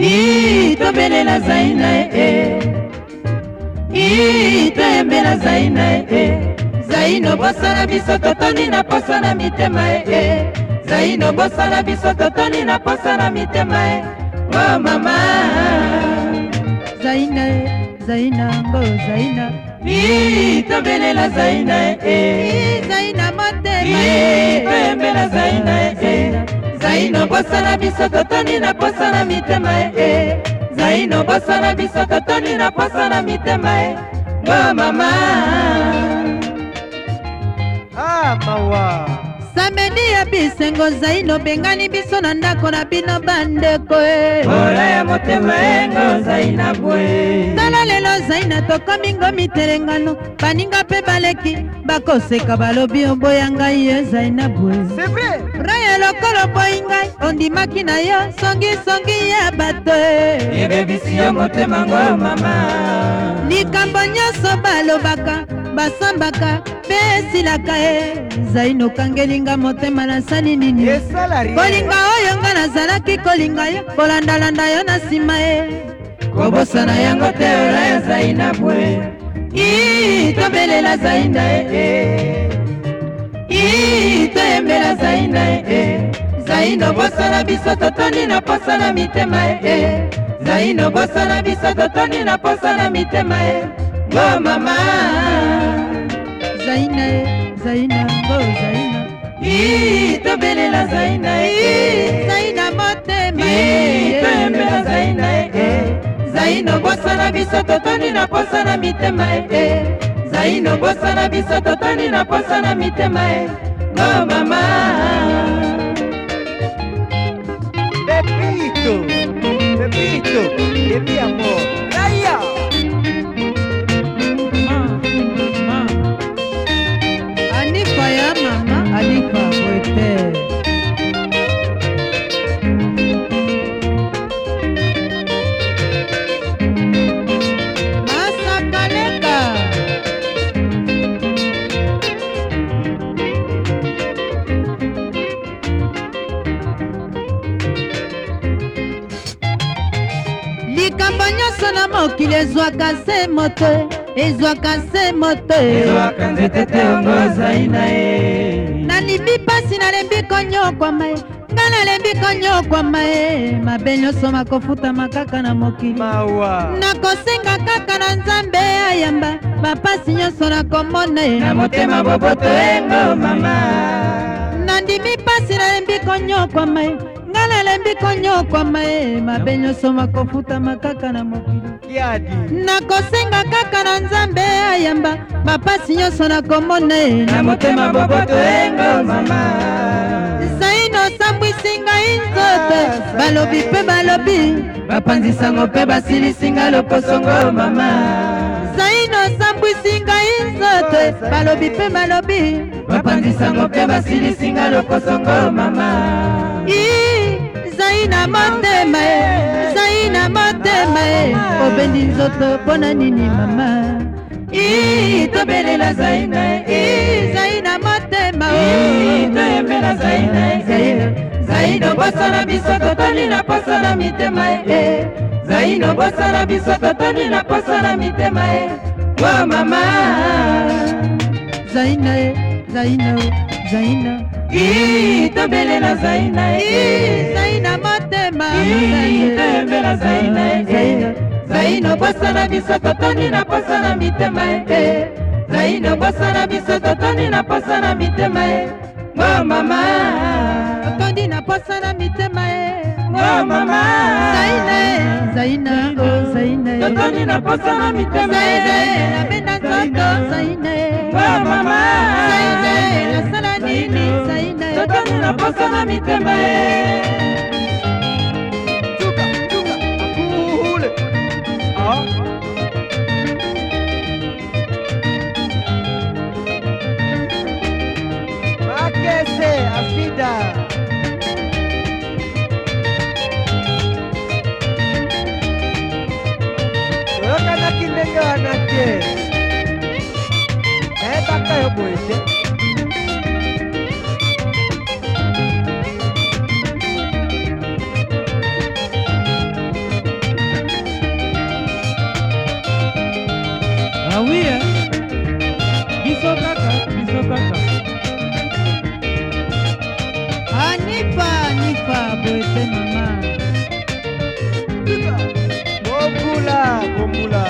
i tobelela zai na ye e. i toyembela zai na ye zaino bosala biso totoni na posa na mitema ye e, zaino bosala biso totoni na posa na mitema ye o mama zaina zainango zaina i tobelela zaina ye zaina motema e. toyembela zaina ye zai nobosana biso totoni na posa na mitema ee eh, eh. zai nobosana biso totoni na posa na mitema e bo mama amawa ah, samedi ya bisengo zai nobengani biso na ndako na bino bandeko e bola ya motema engo zai na bwe tala maina tokomi ngomi terengano baninga mpe baleki bakoseka balobi oboya ngai yo ezali na boye raya lokolo boyi ngai ondimaki na yo songisongi ya bato ebebisi yo motemango mama likambo nyonso balobaka basambaka mpe esilaka e zai nokangelinga motema nasali nini kolinga oyo nga nazalaki kolinga yo kolandalanda yo na nsima e kobosana yango te olaya zai na bwe i tobelela zai na ee eh, eh. i toyembela zai na ee eh, zaindo bosana biso totoni na posa na mitema ee zaindo bosana biso totoni na posa na mitema e go mama zaina e zaina go zaina i tobelela zaina e zaina motema toyembela zaina ee zaino bosana biso totoni na posa na mitema e zaino bosana biso totoni na posa na mitema e go mama Pepito, Pepito, yebi amor likambo nyonso na mokili ezwaka se moto ezwaka se moto ezwaka nzete te ongo ozai na ye nalimbi mpasi nalembi konyokwama ye nga nalembi konyokwama ye mabe nyonso makofutama kaka na mokili nakosenga kaka na nzambe ayamba bapasi nyonso nakomona ye na motema boboto engo mama nandimi mpasi mbiko nyokwama ye nga lele mbiko nyokwama ye mabe nyonso makofutama kaka na mokili nakosenga kaka na nzambe ayamba bapasi nyonso nakomona ye na motema boboto engo mama zaino osambwisi ngai nzoto balobi mpe balobi bapanzisango mpe basilisi ngai lokosongo mama zaino osambwisi ngai nzoto balobi mpe malobi bapanzisango mpe basilisinga lokosongo mama zai na motema e zai na motema e obendi nzoto mpo na nini mama tobelela zai na e zai na motema toyembela zai na e zaino bosana biso totali na posa na mitema e zaino bosana biso totali na posa na mitema e oh mama zaina e zaina zaina tobelela zaina zaina motema toyembela zaina zaina obosana biso totoni na posa na mitema e zaina obosana biso totoni na posa na mitema e o mama totondi na posa na mitema e o mama soni na posa na mitemabenda nzoto pa mama nasala nini sotoni na posa na mitema ezalaki ndenge wana te nayebaka yo boye te awi ah, biso kaka biso kaka anipa ah, anipa boye te mama ngomula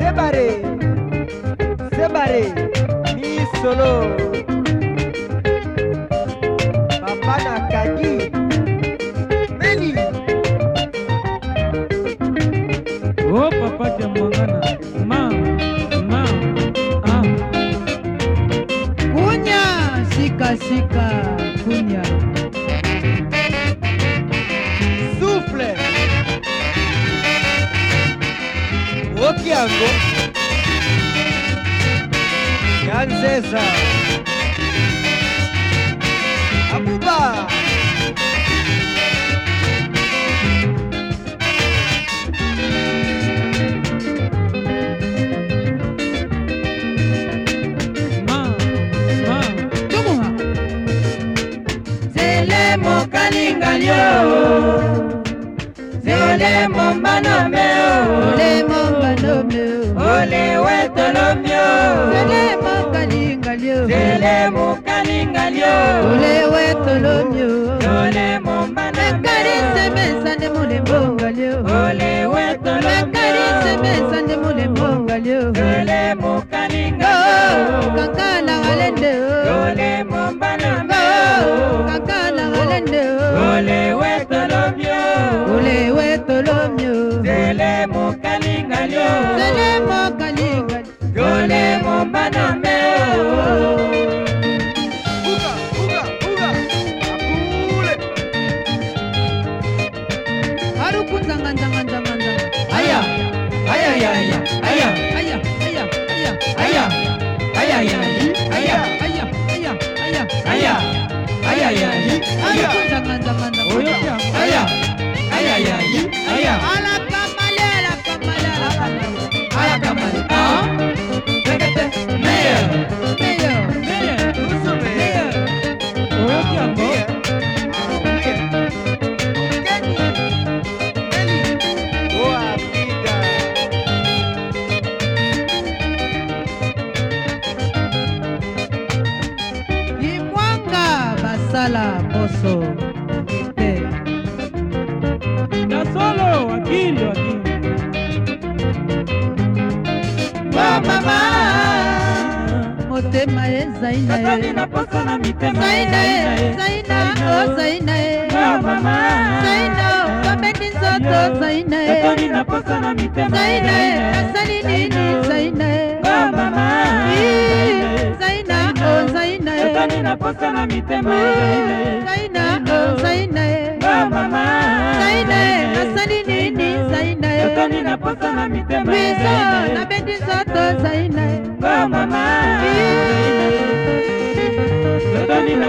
sebare sebare ni solo bloqueando. tolobio selema kalingalio selemu kalingalio olewe tolobio ole mombana mekali semesande molembo ngalio olewe tolobio mekali semesande molembo ngalio selemu kalingalio oh, aya aya aya aya aya aya aya mama motema ye zai na ye zai na ye zai na o zai na ye zai na babendi nzoto zai na ye zai na ye asali nini zai na ye zai na o zai na ye zai na o zai na ye zai na ye asali nini zai na ye biso nabendi nzoto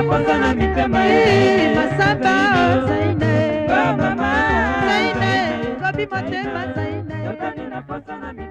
posa na mitema eh, masaba zaine bamama zaine kobi motema zaine yokani na posa na mitema